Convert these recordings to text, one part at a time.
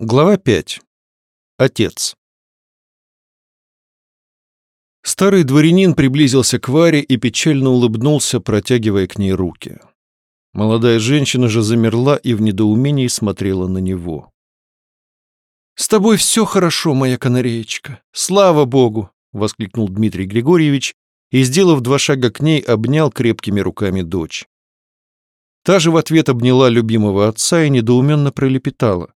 Глава 5. Отец. Старый дворянин приблизился к Варе и печально улыбнулся, протягивая к ней руки. Молодая женщина же замерла и в недоумении смотрела на него. «С тобой все хорошо, моя канареечка. Слава богу!» — воскликнул Дмитрий Григорьевич и, сделав два шага к ней, обнял крепкими руками дочь. Та же в ответ обняла любимого отца и недоуменно пролепетала.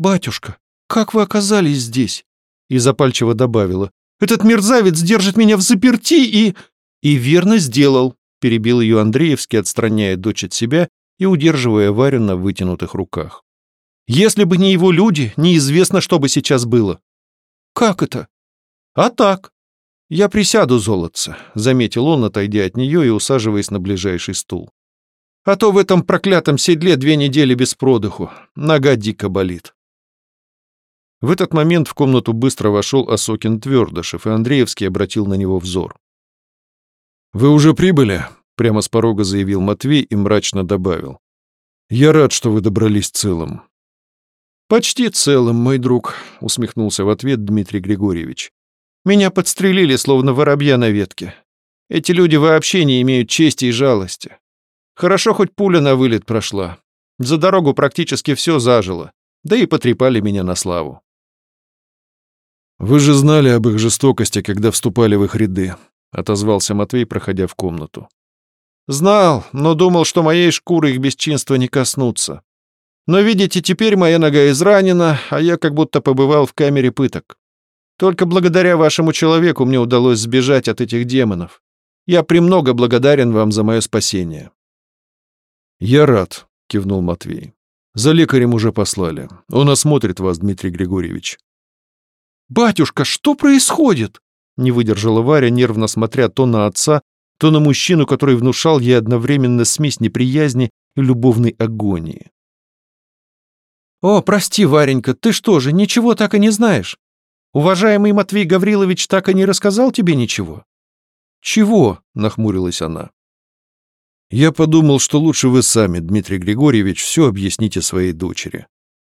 «Батюшка, как вы оказались здесь?» И запальчиво добавила. «Этот мерзавец держит меня в заперти и...» «И верно сделал», — перебил ее Андреевский, отстраняя дочь от себя и удерживая Варю на вытянутых руках. «Если бы не его люди, неизвестно, что бы сейчас было». «Как это?» «А так. Я присяду, золотце», — заметил он, отойдя от нее и усаживаясь на ближайший стул. «А то в этом проклятом седле две недели без продыху. Нога дико болит». В этот момент в комнату быстро вошел Осокин Твердышев, и Андреевский обратил на него взор. «Вы уже прибыли?» — прямо с порога заявил Матвей и мрачно добавил. «Я рад, что вы добрались целым». «Почти целым, мой друг», — усмехнулся в ответ Дмитрий Григорьевич. «Меня подстрелили, словно воробья на ветке. Эти люди вообще не имеют чести и жалости. Хорошо, хоть пуля на вылет прошла. За дорогу практически все зажило, да и потрепали меня на славу. «Вы же знали об их жестокости, когда вступали в их ряды», — отозвался Матвей, проходя в комнату. «Знал, но думал, что моей шкуры их бесчинства не коснутся. Но, видите, теперь моя нога изранена, а я как будто побывал в камере пыток. Только благодаря вашему человеку мне удалось сбежать от этих демонов. Я премного благодарен вам за мое спасение». «Я рад», — кивнул Матвей. «За лекарем уже послали. Он осмотрит вас, Дмитрий Григорьевич». «Батюшка, что происходит?» Не выдержала Варя, нервно смотря то на отца, то на мужчину, который внушал ей одновременно смесь неприязни и любовной агонии. «О, прости, Варенька, ты что же, ничего так и не знаешь? Уважаемый Матвей Гаврилович так и не рассказал тебе ничего?» «Чего?» — нахмурилась она. «Я подумал, что лучше вы сами, Дмитрий Григорьевич, все объясните своей дочери.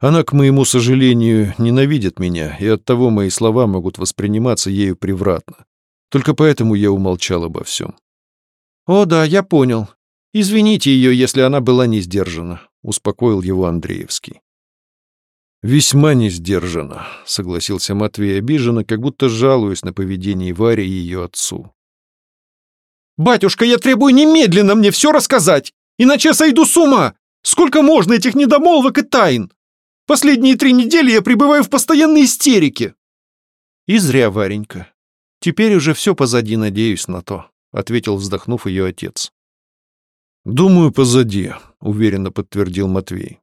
Она, к моему сожалению, ненавидит меня, и оттого мои слова могут восприниматься ею превратно. Только поэтому я умолчал обо всем. «О да, я понял. Извините ее, если она была не сдержана», — успокоил его Андреевский. «Весьма не сдержана», — согласился Матвей обиженно, как будто жалуясь на поведение Вари и ее отцу. «Батюшка, я требую немедленно мне все рассказать, иначе я сойду с ума! Сколько можно этих недомолвок и тайн?» Последние три недели я пребываю в постоянной истерике». «И зря, Варенька. Теперь уже все позади, надеюсь на то», — ответил, вздохнув ее отец. «Думаю, позади», — уверенно подтвердил Матвей.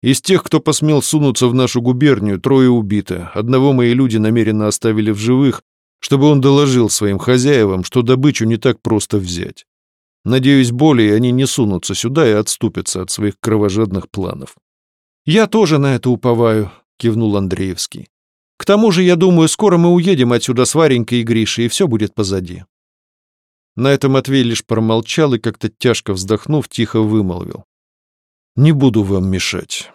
«Из тех, кто посмел сунуться в нашу губернию, трое убиты. Одного мои люди намеренно оставили в живых, чтобы он доложил своим хозяевам, что добычу не так просто взять. Надеюсь, более они не сунутся сюда и отступятся от своих кровожадных планов. «Я тоже на это уповаю», — кивнул Андреевский. «К тому же, я думаю, скоро мы уедем отсюда с Варенькой и Гришей, и все будет позади». На это Матвей лишь промолчал и, как-то тяжко вздохнув, тихо вымолвил. «Не буду вам мешать.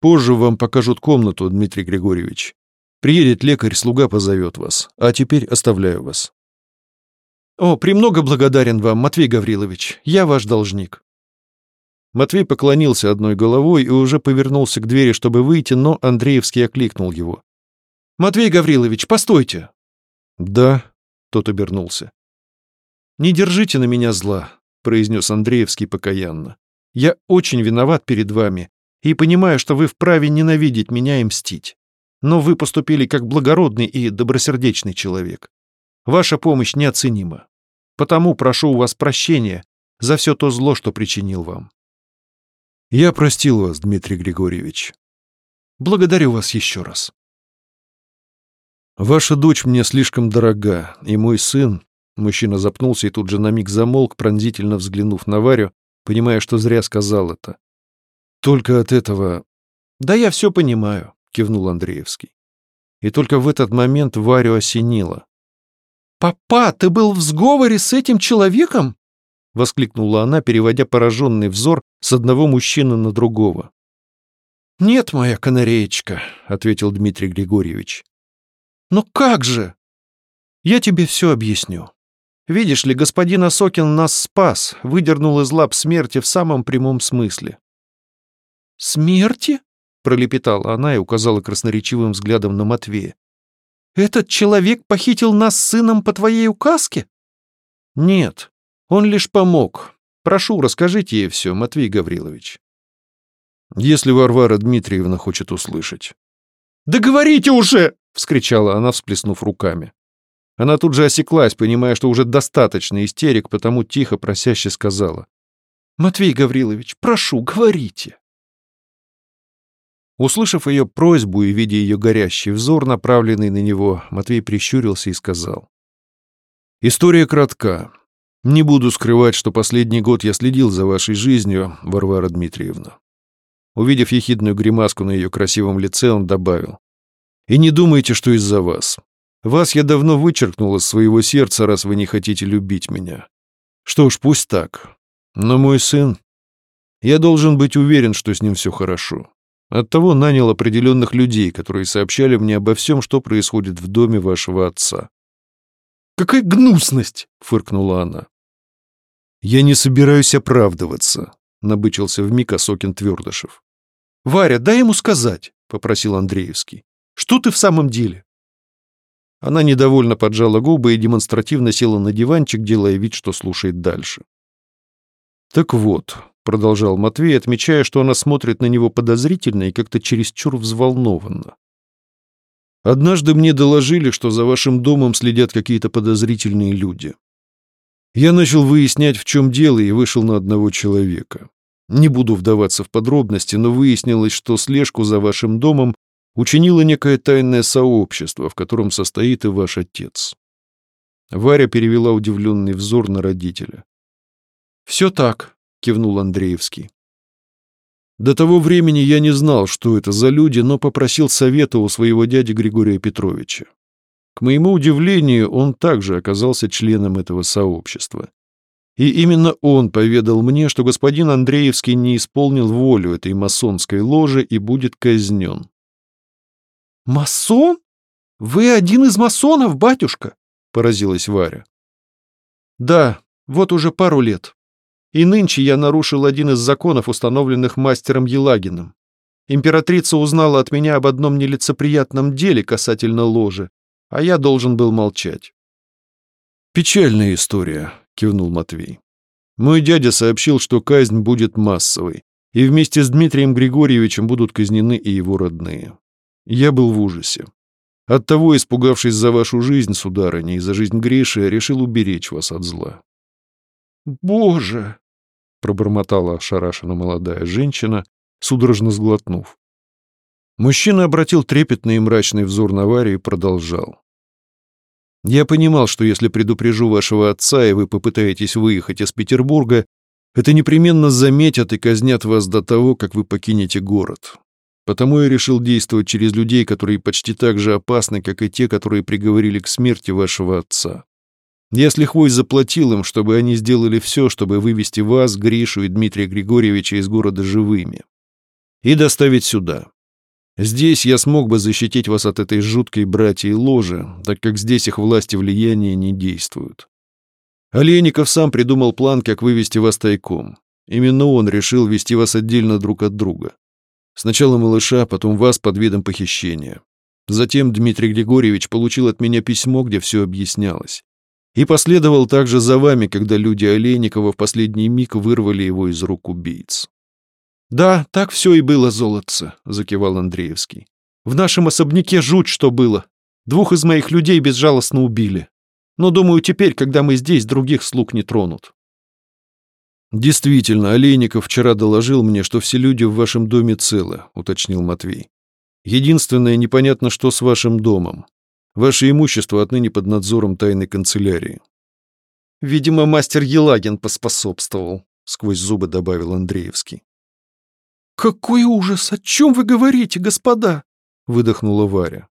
Позже вам покажут комнату, Дмитрий Григорьевич. Приедет лекарь, слуга позовет вас. А теперь оставляю вас». «О, премного благодарен вам, Матвей Гаврилович. Я ваш должник». Матвей поклонился одной головой и уже повернулся к двери, чтобы выйти, но Андреевский окликнул его. «Матвей Гаврилович, постойте!» «Да», — тот обернулся. «Не держите на меня зла», — произнес Андреевский покаянно. «Я очень виноват перед вами и понимаю, что вы вправе ненавидеть меня и мстить. Но вы поступили как благородный и добросердечный человек. Ваша помощь неоценима. Потому прошу у вас прощения за все то зло, что причинил вам. Я простил вас, Дмитрий Григорьевич. Благодарю вас еще раз. Ваша дочь мне слишком дорога, и мой сын... Мужчина запнулся и тут же на миг замолк, пронзительно взглянув на Варю, понимая, что зря сказал это. Только от этого... Да я все понимаю, кивнул Андреевский. И только в этот момент Варю осенило. «Папа, ты был в сговоре с этим человеком?» — воскликнула она, переводя пораженный взор с одного мужчины на другого. «Нет, моя канареечка», — ответил Дмитрий Григорьевич. «Но как же?» «Я тебе все объясню. Видишь ли, господин Осокин нас спас, выдернул из лап смерти в самом прямом смысле». «Смерти?» — пролепетала она и указала красноречивым взглядом на Матвея. «Этот человек похитил нас сыном по твоей указке?» «Нет, он лишь помог. Прошу, расскажите ей все, Матвей Гаврилович» если Варвара Дмитриевна хочет услышать. «Да говорите уже!» — вскричала она, всплеснув руками. Она тут же осеклась, понимая, что уже достаточно истерик, потому тихо, просяще сказала. «Матвей Гаврилович, прошу, говорите!» Услышав ее просьбу и видя ее горящий взор, направленный на него, Матвей прищурился и сказал. «История кратка. Не буду скрывать, что последний год я следил за вашей жизнью, Варвара Дмитриевна. Увидев ехидную гримаску на ее красивом лице, он добавил. «И не думайте, что из-за вас. Вас я давно вычеркнул из своего сердца, раз вы не хотите любить меня. Что ж, пусть так. Но мой сын... Я должен быть уверен, что с ним все хорошо. Оттого нанял определенных людей, которые сообщали мне обо всем, что происходит в доме вашего отца. «Какая гнусность!» — фыркнула она. «Я не собираюсь оправдываться», — набычился вмиг Осокин Твердышев. «Варя, дай ему сказать», — попросил Андреевский. «Что ты в самом деле?» Она недовольно поджала губы и демонстративно села на диванчик, делая вид, что слушает дальше. «Так вот», — продолжал Матвей, отмечая, что она смотрит на него подозрительно и как-то чересчур взволнованно. «Однажды мне доложили, что за вашим домом следят какие-то подозрительные люди. Я начал выяснять, в чем дело, и вышел на одного человека. Не буду вдаваться в подробности, но выяснилось, что слежку за вашим домом учинило некое тайное сообщество, в котором состоит и ваш отец. Варя перевела удивленный взор на родителя. «Все так», — кивнул Андреевский. До того времени я не знал, что это за люди, но попросил совета у своего дяди Григория Петровича. К моему удивлению, он также оказался членом этого сообщества. И именно он поведал мне, что господин Андреевский не исполнил волю этой масонской ложи и будет казнен. «Масон? Вы один из масонов, батюшка?» — поразилась Варя. «Да, вот уже пару лет. И нынче я нарушил один из законов, установленных мастером Елагиным. Императрица узнала от меня об одном нелицеприятном деле касательно ложи, а я должен был молчать. «Печальная история», — кивнул Матвей. «Мой дядя сообщил, что казнь будет массовой, и вместе с Дмитрием Григорьевичем будут казнены и его родные. Я был в ужасе. Оттого, испугавшись за вашу жизнь, сударыня, и за жизнь Гриши, решил уберечь вас от зла». «Боже!» — пробормотала ошарашена молодая женщина, судорожно сглотнув. Мужчина обратил трепетный и мрачный взор на Варю и продолжал. Я понимал, что если предупрежу вашего отца, и вы попытаетесь выехать из Петербурга, это непременно заметят и казнят вас до того, как вы покинете город. Потому я решил действовать через людей, которые почти так же опасны, как и те, которые приговорили к смерти вашего отца. Я с лихвой заплатил им, чтобы они сделали все, чтобы вывести вас, Гришу и Дмитрия Григорьевича из города живыми. И доставить сюда. Здесь я смог бы защитить вас от этой жуткой братьей ложи, так как здесь их власти влияния не действуют. Олейников сам придумал план, как вывести вас тайком. Именно он решил вести вас отдельно друг от друга. Сначала малыша, потом вас под видом похищения. Затем Дмитрий Григорьевич получил от меня письмо, где все объяснялось. И последовал также за вами, когда люди Олейникова в последний миг вырвали его из рук убийц. «Да, так все и было, золотце», — закивал Андреевский. «В нашем особняке жуть, что было. Двух из моих людей безжалостно убили. Но, думаю, теперь, когда мы здесь, других слуг не тронут». «Действительно, Олейников вчера доложил мне, что все люди в вашем доме целы», — уточнил Матвей. «Единственное, непонятно, что с вашим домом. Ваше имущество отныне под надзором тайной канцелярии». «Видимо, мастер Елагин поспособствовал», — сквозь зубы добавил Андреевский. «Какой ужас! О чем вы говорите, господа?» — выдохнула Варя.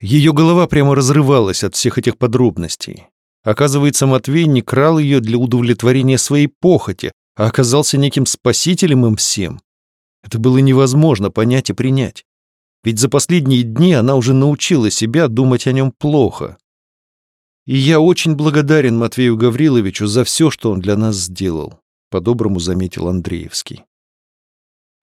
Ее голова прямо разрывалась от всех этих подробностей. Оказывается, Матвей не крал ее для удовлетворения своей похоти, а оказался неким спасителем им всем. Это было невозможно понять и принять. Ведь за последние дни она уже научила себя думать о нем плохо. И я очень благодарен Матвею Гавриловичу за все, что он для нас сделал, по-доброму заметил Андреевский.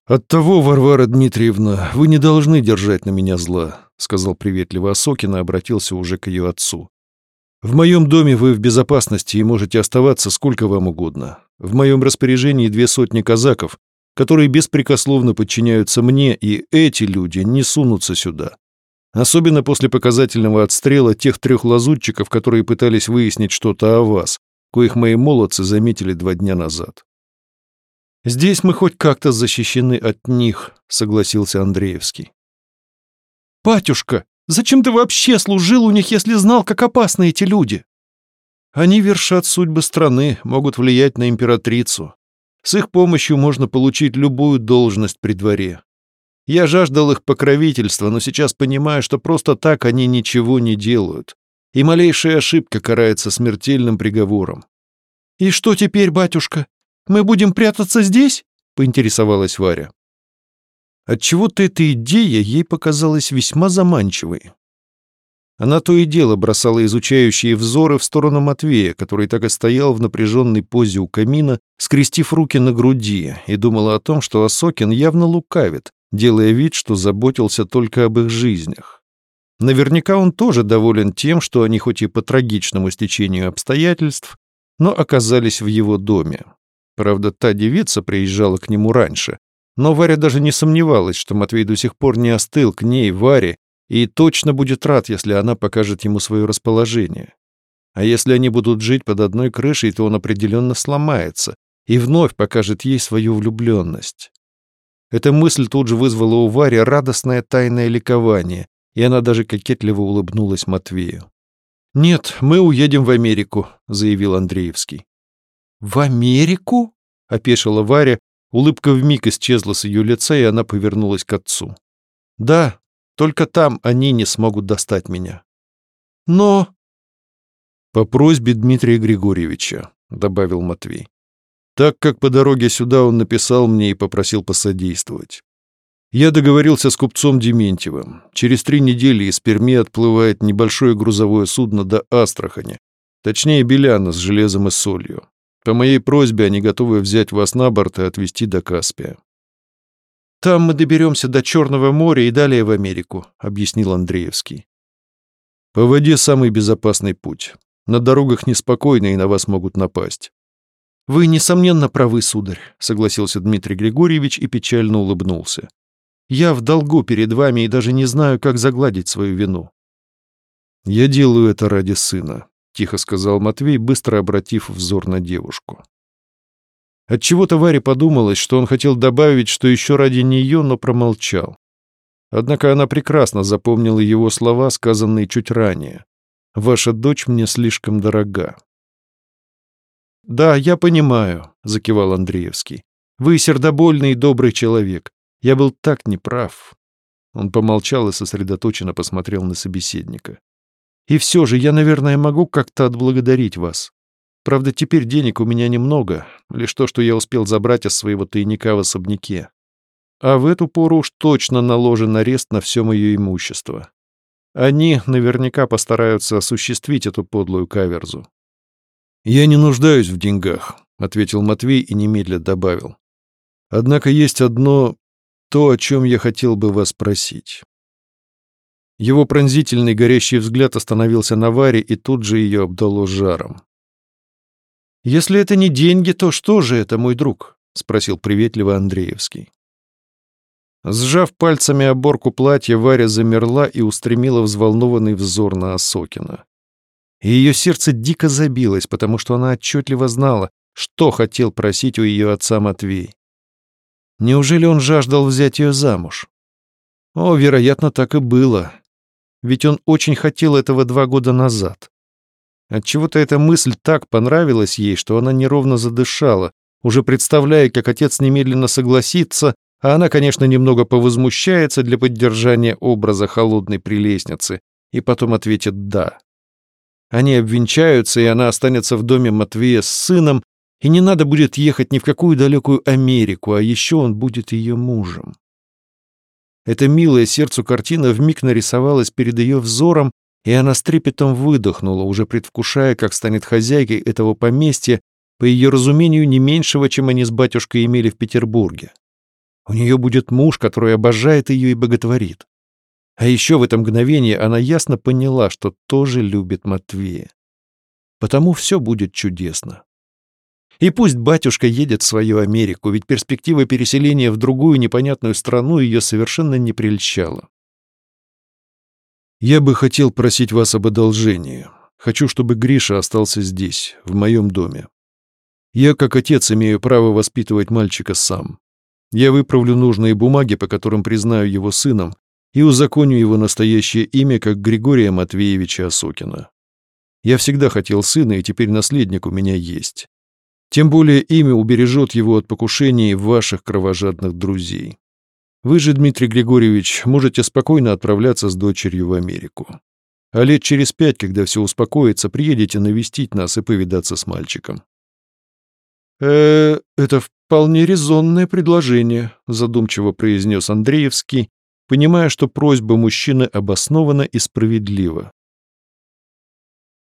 «Оттого, Варвара Дмитриевна, вы не должны держать на меня зла», сказал приветливо Осокин и обратился уже к ее отцу. «В моем доме вы в безопасности и можете оставаться сколько вам угодно. В моем распоряжении две сотни казаков, которые беспрекословно подчиняются мне, и эти люди не сунутся сюда. Особенно после показательного отстрела тех трех лазутчиков, которые пытались выяснить что-то о вас, коих мои молодцы заметили два дня назад. «Здесь мы хоть как-то защищены от них», — согласился Андреевский. «Батюшка, зачем ты вообще служил у них, если знал, как опасны эти люди?» «Они вершат судьбы страны, могут влиять на императрицу. С их помощью можно получить любую должность при дворе. Я жаждал их покровительства, но сейчас понимаю, что просто так они ничего не делают. И малейшая ошибка карается смертельным приговором. «И что теперь, батюшка? Мы будем прятаться здесь?» — поинтересовалась Варя. Отчего-то эта идея ей показалась весьма заманчивой. Она то и дело бросала изучающие взоры в сторону Матвея, который так и стоял в напряженной позе у камина, скрестив руки на груди, и думала о том, что Осокин явно лукавит, делая вид, что заботился только об их жизнях. Наверняка он тоже доволен тем, что они хоть и по трагичному стечению обстоятельств, но оказались в его доме. Правда, та девица приезжала к нему раньше, но Варя даже не сомневалась, что Матвей до сих пор не остыл к ней, Варе, и точно будет рад, если она покажет ему свое расположение. А если они будут жить под одной крышей, то он определенно сломается и вновь покажет ей свою влюбленность. Эта мысль тут же вызвала у Вари радостное тайное ликование, и она даже кокетливо улыбнулась Матвею. «Нет, мы уедем в Америку», — заявил Андреевский. «В Америку?» — опешила Варя. Улыбка вмиг исчезла с ее лица, и она повернулась к отцу. «Да, только там они не смогут достать меня. Но... По просьбе Дмитрия Григорьевича, добавил Матвей. Так как по дороге сюда он написал мне и попросил посодействовать. Я договорился с купцом Дементьевым. Через три недели из Перми отплывает небольшое грузовое судно до Астрахани, точнее Беляна с железом и солью. По моей просьбе они готовы взять вас на борт и отвезти до Каспия. «Там мы доберемся до Черного моря и далее в Америку», — объяснил Андреевский. «По воде самый безопасный путь. На дорогах неспокойно и на вас могут напасть». «Вы, несомненно, правы, сударь», — согласился Дмитрий Григорьевич и печально улыбнулся. «Я в долгу перед вами и даже не знаю, как загладить свою вину». «Я делаю это ради сына», — тихо сказал Матвей, быстро обратив взор на девушку. Отчего-то Варе подумалось, что он хотел добавить, что еще ради нее, но промолчал. Однако она прекрасно запомнила его слова, сказанные чуть ранее. «Ваша дочь мне слишком дорога». «Да, я понимаю», — закивал Андреевский. «Вы сердобольный и добрый человек. Я был так неправ». Он помолчал и сосредоточенно посмотрел на собеседника. «И все же я, наверное, могу как-то отблагодарить вас. Правда, теперь денег у меня немного, лишь то, что я успел забрать из своего тайника в особняке. А в эту пору уж точно наложен арест на все мое имущество. Они наверняка постараются осуществить эту подлую каверзу. «Я не нуждаюсь в деньгах», — ответил Матвей и немедля добавил. «Однако есть одно, то, о чем я хотел бы вас спросить». Его пронзительный горящий взгляд остановился на Варе и тут же ее обдало жаром. «Если это не деньги, то что же это, мой друг?» — спросил приветливо Андреевский. Сжав пальцами оборку платья, Варя замерла и устремила взволнованный взор на Осокина. И ее сердце дико забилось, потому что она отчетливо знала, что хотел просить у ее отца Матвей. Неужели он жаждал взять ее замуж? О, вероятно, так и было. Ведь он очень хотел этого два года назад. Отчего-то эта мысль так понравилась ей, что она неровно задышала, уже представляя, как отец немедленно согласится, а она, конечно, немного повозмущается для поддержания образа холодной прелестницы, и потом ответит «да». Они обвенчаются, и она останется в доме Матвея с сыном, И не надо будет ехать ни в какую далекую Америку, а еще он будет ее мужем. Эта милая сердцу картина вмиг нарисовалась перед ее взором, и она с трепетом выдохнула, уже предвкушая, как станет хозяйкой этого поместья, по ее разумению, не меньшего, чем они с батюшкой имели в Петербурге. У нее будет муж, который обожает ее и боготворит. А еще в это мгновение она ясно поняла, что тоже любит Матвея. Потому все будет чудесно. И пусть батюшка едет в свою Америку, ведь перспектива переселения в другую непонятную страну ее совершенно не прельщала. «Я бы хотел просить вас об одолжении. Хочу, чтобы Гриша остался здесь, в моем доме. Я, как отец, имею право воспитывать мальчика сам. Я выправлю нужные бумаги, по которым признаю его сыном, и узаконю его настоящее имя как Григория Матвеевича Осокина. Я всегда хотел сына, и теперь наследник у меня есть. Тем более имя убережет его от покушений ваших кровожадных друзей. Вы же, Дмитрий Григорьевич, можете спокойно отправляться с дочерью в Америку. А лет через пять, когда все успокоится, приедете навестить нас и повидаться с мальчиком. э это вполне резонное предложение», задумчиво произнес Андреевский, понимая, что просьба мужчины обоснована и справедлива.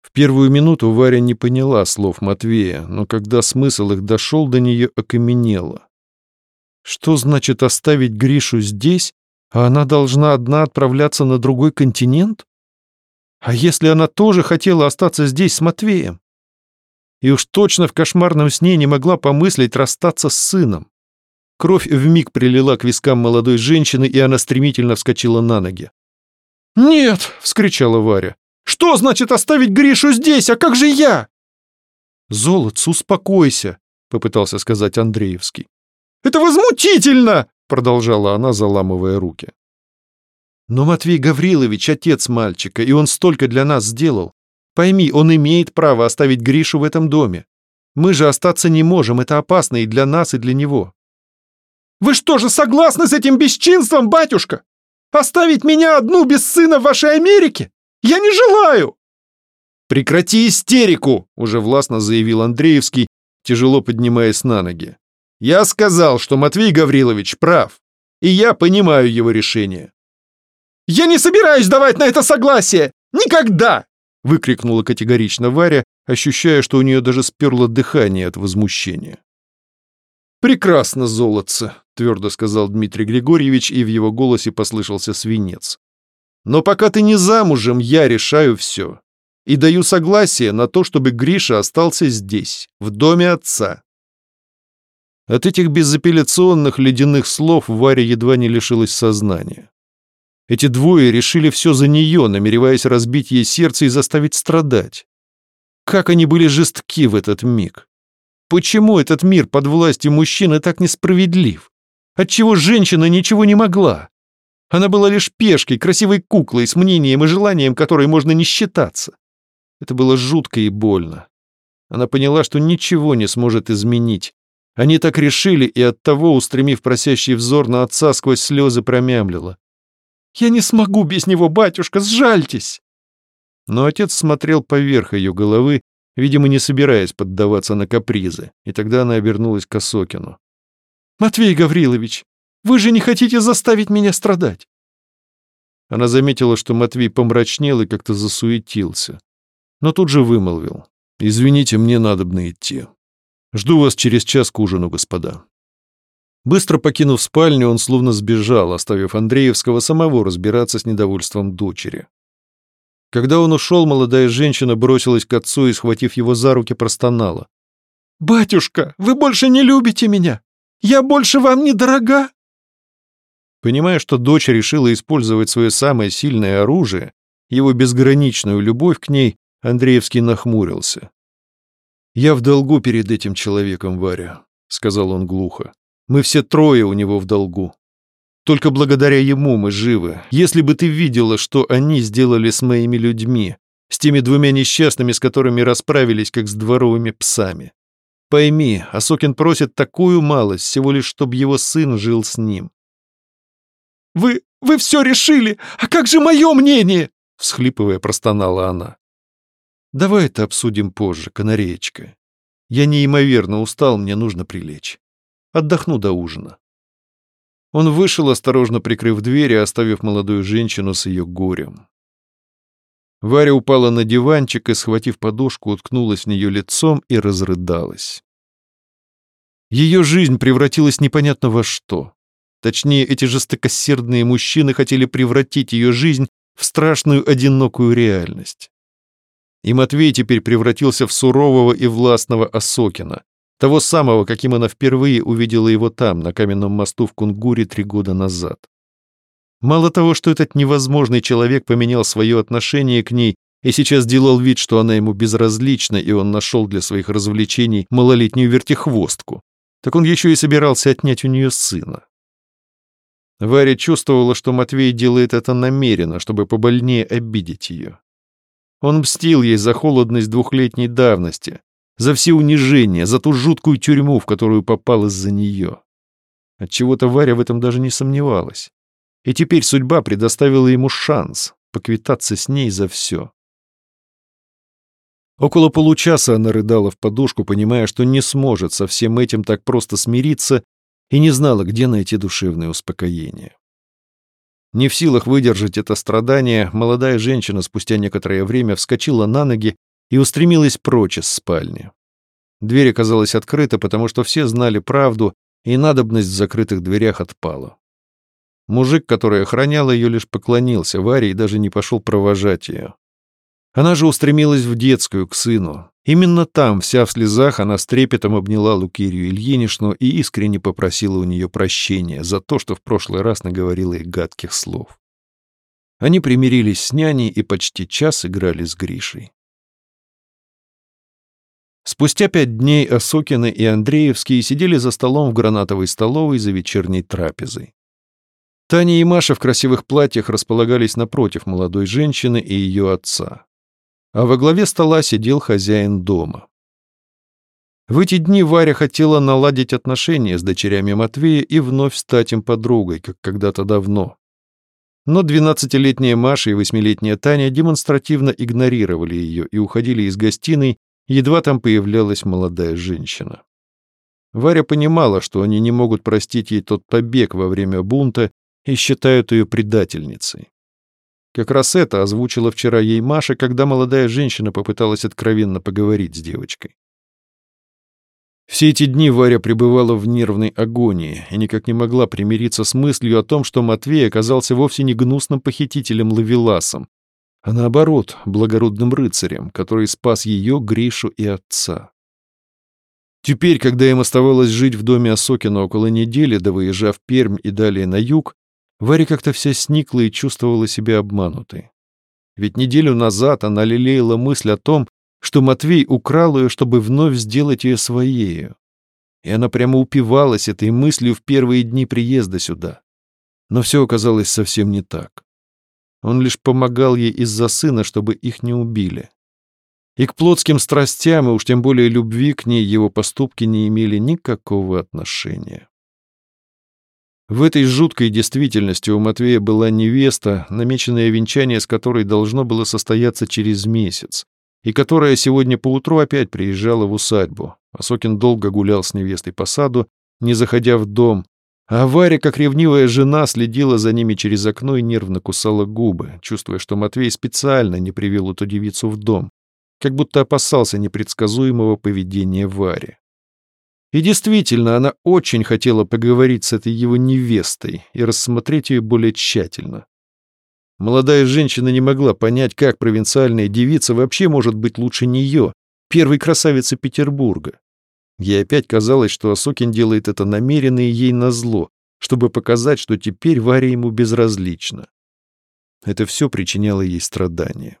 В первую минуту Варя не поняла слов Матвея, но когда смысл их дошел до нее, окаменела. Что значит оставить Гришу здесь, а она должна одна отправляться на другой континент? А если она тоже хотела остаться здесь с Матвеем? И уж точно в кошмарном сне не могла помыслить расстаться с сыном. Кровь вмиг прилила к вискам молодой женщины, и она стремительно вскочила на ноги. «Нет!» — вскричала Варя. «Что значит оставить Гришу здесь? А как же я?» «Золотц, успокойся!» — попытался сказать Андреевский. «Это возмутительно!» — продолжала она, заламывая руки. «Но Матвей Гаврилович — отец мальчика, и он столько для нас сделал. Пойми, он имеет право оставить Гришу в этом доме. Мы же остаться не можем, это опасно и для нас, и для него. Вы что же согласны с этим бесчинством, батюшка? Оставить меня одну без сына в вашей Америке? Я не желаю!» «Прекрати истерику!» — уже властно заявил Андреевский, тяжело поднимаясь на ноги. «Я сказал, что Матвей Гаврилович прав, и я понимаю его решение». «Я не собираюсь давать на это согласие! Никогда!» — выкрикнула категорично Варя, ощущая, что у нее даже сперло дыхание от возмущения. «Прекрасно, золотце!» твердо сказал Дмитрий Григорьевич, и в его голосе послышался свинец. «Но пока ты не замужем, я решаю все. И даю согласие на то, чтобы Гриша остался здесь, в доме отца». От этих безапелляционных ледяных слов Варя едва не лишилась сознания. Эти двое решили все за нее, намереваясь разбить ей сердце и заставить страдать. Как они были жестки в этот миг. Почему этот мир под властью мужчины так несправедлив? Отчего женщина ничего не могла? Она была лишь пешкой, красивой куклой с мнением и желанием, которой можно не считаться. Это было жутко и больно. Она поняла, что ничего не сможет изменить. Они так решили, и оттого, устремив просящий взор на отца, сквозь слезы промямлила. «Я не смогу без него, батюшка, сжальтесь!» Но отец смотрел поверх ее головы, видимо, не собираясь поддаваться на капризы, и тогда она обернулась к Осокину. «Матвей Гаврилович, вы же не хотите заставить меня страдать!» Она заметила, что Матвей помрачнел и как-то засуетился, но тут же вымолвил. «Извините, мне надобно идти. Жду вас через час к ужину, господа». Быстро покинув спальню, он словно сбежал, оставив Андреевского самого разбираться с недовольством дочери. Когда он ушел, молодая женщина бросилась к отцу и, схватив его за руки, простонала. «Батюшка, вы больше не любите меня! Я больше вам не дорога!» Понимая, что дочь решила использовать свое самое сильное оружие, его безграничную любовь к ней, Андреевский нахмурился. «Я в долгу перед этим человеком, Варя», — сказал он глухо. «Мы все трое у него в долгу. Только благодаря ему мы живы. Если бы ты видела, что они сделали с моими людьми, с теми двумя несчастными, с которыми расправились, как с дворовыми псами. Пойми, Асокин просит такую малость, всего лишь, чтобы его сын жил с ним. «Вы... вы все решили! А как же мое мнение?» Всхлипывая, простонала она. «Давай это обсудим позже, канареечка. Я неимоверно устал, мне нужно прилечь. Отдохну до ужина». Он вышел, осторожно прикрыв дверь и оставив молодую женщину с ее горем. Варя упала на диванчик и, схватив подушку, уткнулась в нее лицом и разрыдалась. Ее жизнь превратилась непонятно во что. Точнее, эти жестокосердные мужчины хотели превратить ее жизнь в страшную одинокую реальность. И Матвей теперь превратился в сурового и властного Осокина, того самого, каким она впервые увидела его там, на каменном мосту в Кунгуре три года назад. Мало того, что этот невозможный человек поменял свое отношение к ней и сейчас делал вид, что она ему безразлична, и он нашел для своих развлечений малолетнюю вертихвостку, так он еще и собирался отнять у нее сына. Варя чувствовала, что Матвей делает это намеренно, чтобы побольнее обидеть ее. Он мстил ей за холодность двухлетней давности, за все унижения, за ту жуткую тюрьму, в которую попал из-за нее. Отчего-то Варя в этом даже не сомневалась. И теперь судьба предоставила ему шанс поквитаться с ней за все. Около получаса она рыдала в подушку, понимая, что не сможет со всем этим так просто смириться и не знала, где найти душевное успокоение. Не в силах выдержать это страдание, молодая женщина спустя некоторое время вскочила на ноги и устремилась прочь из спальни. Дверь оказалась открыта, потому что все знали правду, и надобность в закрытых дверях отпала. Мужик, который охранял ее, лишь поклонился Варе и даже не пошел провожать ее. Она же устремилась в детскую, к сыну. Именно там, вся в слезах, она с трепетом обняла Лукирию Ильинишну и искренне попросила у нее прощения за то, что в прошлый раз наговорила ей гадких слов. Они примирились с няней и почти час играли с Гришей. Спустя пять дней Осокины и Андреевские сидели за столом в гранатовой столовой за вечерней трапезой. Таня и Маша в красивых платьях располагались напротив молодой женщины и ее отца а во главе стола сидел хозяин дома. В эти дни Варя хотела наладить отношения с дочерями Матвея и вновь стать им подругой, как когда-то давно. Но двенадцатилетняя Маша и восьмилетняя Таня демонстративно игнорировали ее и уходили из гостиной, едва там появлялась молодая женщина. Варя понимала, что они не могут простить ей тот побег во время бунта и считают ее предательницей. Как раз это озвучила вчера ей Маша, когда молодая женщина попыталась откровенно поговорить с девочкой. Все эти дни Варя пребывала в нервной агонии и никак не могла примириться с мыслью о том, что Матвей оказался вовсе не гнусным похитителем Лавеласом, а наоборот, благородным рыцарем, который спас ее, Гришу и отца. Теперь, когда им оставалось жить в доме Осокина около недели, до выезжав в Пермь и далее на юг, Варя как-то вся сникла и чувствовала себя обманутой. Ведь неделю назад она лелеяла мысль о том, что Матвей украл ее, чтобы вновь сделать ее своею. И она прямо упивалась этой мыслью в первые дни приезда сюда. Но все оказалось совсем не так. Он лишь помогал ей из-за сына, чтобы их не убили. И к плотским страстям, и уж тем более любви к ней, его поступки не имели никакого отношения. В этой жуткой действительности у Матвея была невеста, намеченное венчание с которой должно было состояться через месяц, и которая сегодня поутру опять приезжала в усадьбу. Осокин долго гулял с невестой по саду, не заходя в дом, а Варя, как ревнивая жена, следила за ними через окно и нервно кусала губы, чувствуя, что Матвей специально не привел эту девицу в дом, как будто опасался непредсказуемого поведения Вари. И действительно, она очень хотела поговорить с этой его невестой и рассмотреть ее более тщательно. Молодая женщина не могла понять, как провинциальная девица вообще может быть лучше нее, первой красавицы Петербурга. Ей опять казалось, что Осокин делает это намеренно и ей назло, чтобы показать, что теперь Варя ему безразлична. Это все причиняло ей страдания.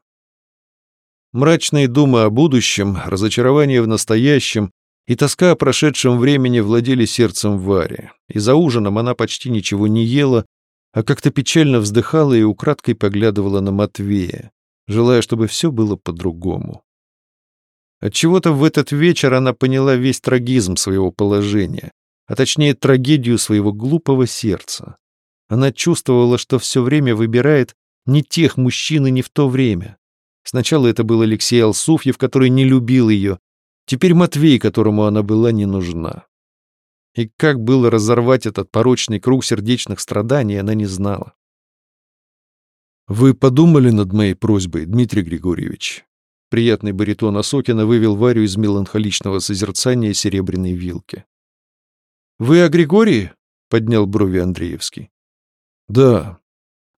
Мрачные думы о будущем, разочарование в настоящем и тоска о прошедшем времени владели сердцем Вари, и за ужином она почти ничего не ела, а как-то печально вздыхала и украдкой поглядывала на Матвея, желая, чтобы все было по-другому. Отчего-то в этот вечер она поняла весь трагизм своего положения, а точнее трагедию своего глупого сердца. Она чувствовала, что все время выбирает не тех мужчин и не в то время. Сначала это был Алексей Алсуфьев, который не любил ее, Теперь Матвей, которому она была не нужна. И как было разорвать этот порочный круг сердечных страданий, она не знала. «Вы подумали над моей просьбой, Дмитрий Григорьевич?» Приятный баритон Осокина вывел Варю из меланхоличного созерцания серебряной вилки. «Вы о Григории?» — поднял брови Андреевский. «Да.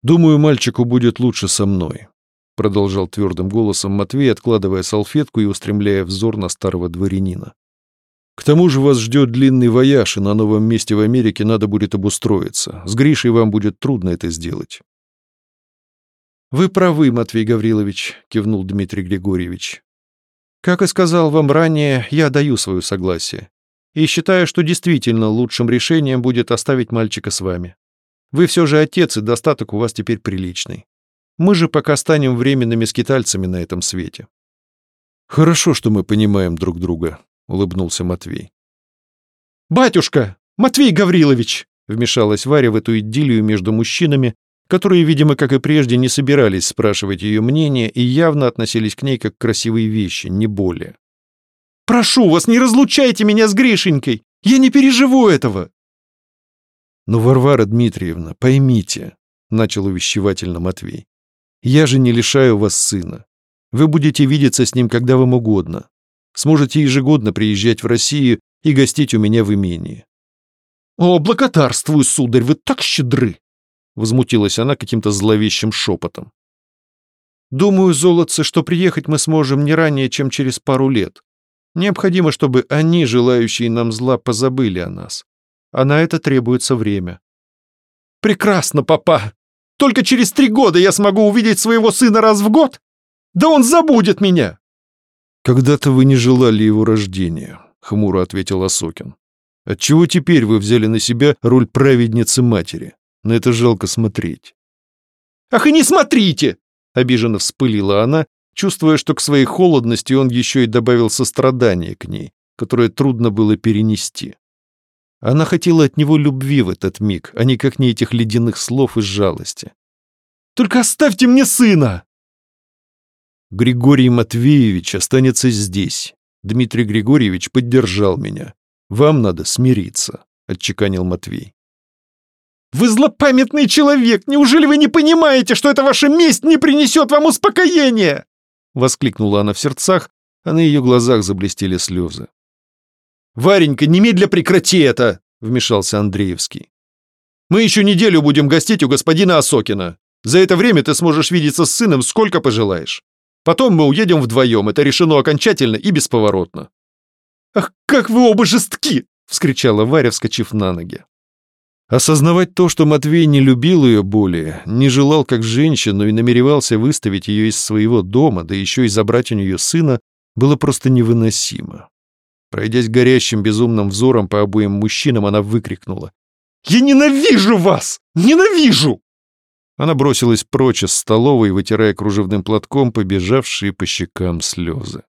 Думаю, мальчику будет лучше со мной», — продолжал твердым голосом Матвей, откладывая салфетку и устремляя взор на старого дворянина. «К тому же вас ждет длинный вояж, и на новом месте в Америке надо будет обустроиться. С Гришей вам будет трудно это сделать». «Вы правы, Матвей Гаврилович», — кивнул Дмитрий Григорьевич. «Как и сказал вам ранее, я даю свое согласие. И считаю, что действительно лучшим решением будет оставить мальчика с вами. Вы все же отец, и достаток у вас теперь приличный. Мы же пока станем временными скитальцами на этом свете». «Хорошо, что мы понимаем друг друга», — улыбнулся Матвей. «Батюшка! Матвей Гаврилович!» — вмешалась Варя в эту идиллию между мужчинами, которые, видимо, как и прежде, не собирались спрашивать ее мнение и явно относились к ней как к красивой вещи, не более. «Прошу вас, не разлучайте меня с Гришенькой! Я не переживу этого!» «Но, Варвара Дмитриевна, поймите», — начал увещевательно Матвей, «я же не лишаю вас сына. Вы будете видеться с ним, когда вам угодно. Сможете ежегодно приезжать в Россию и гостить у меня в имении». «О, благодарствую, сударь, вы так щедры!» Возмутилась она каким-то зловещим шепотом. «Думаю, золотцы, что приехать мы сможем не ранее, чем через пару лет. Необходимо, чтобы они, желающие нам зла, позабыли о нас. А на это требуется время». «Прекрасно, папа! Только через три года я смогу увидеть своего сына раз в год? Да он забудет меня!» «Когда-то вы не желали его рождения», — хмуро ответил Осокин. «Отчего теперь вы взяли на себя роль праведницы матери? На это жалко смотреть. «Ах и не смотрите!» — обиженно вспылила она, чувствуя, что к своей холодности он еще и добавил сострадание к ней, которое трудно было перенести. Она хотела от него любви в этот миг, а никак не этих ледяных слов из жалости. «Только оставьте мне сына!» Григорий Матвеевич останется здесь. Дмитрий Григорьевич поддержал меня. Вам надо смириться, — отчеканил Матвей. Вы злопамятный человек! Неужели вы не понимаете, что эта ваша месть не принесет вам успокоения?» Воскликнула она в сердцах, а на ее глазах заблестели слезы. «Варенька, немедля прекрати это!» — вмешался Андреевский. «Мы еще неделю будем гостить у господина Осокина. За это время ты сможешь видеться с сыном сколько пожелаешь. Потом мы уедем вдвоем, это решено окончательно и бесповоротно». «Ах, как вы оба жестки!» — вскричала Варя, вскочив на ноги. Осознавать то, что Матвей не любил ее более, не желал как женщину и намеревался выставить ее из своего дома, да еще и забрать у нее сына, было просто невыносимо. Пройдясь горящим безумным взором по обоим мужчинам, она выкрикнула. «Я ненавижу вас! Ненавижу!» Она бросилась прочь из столовой, вытирая кружевным платком побежавшие по щекам слезы.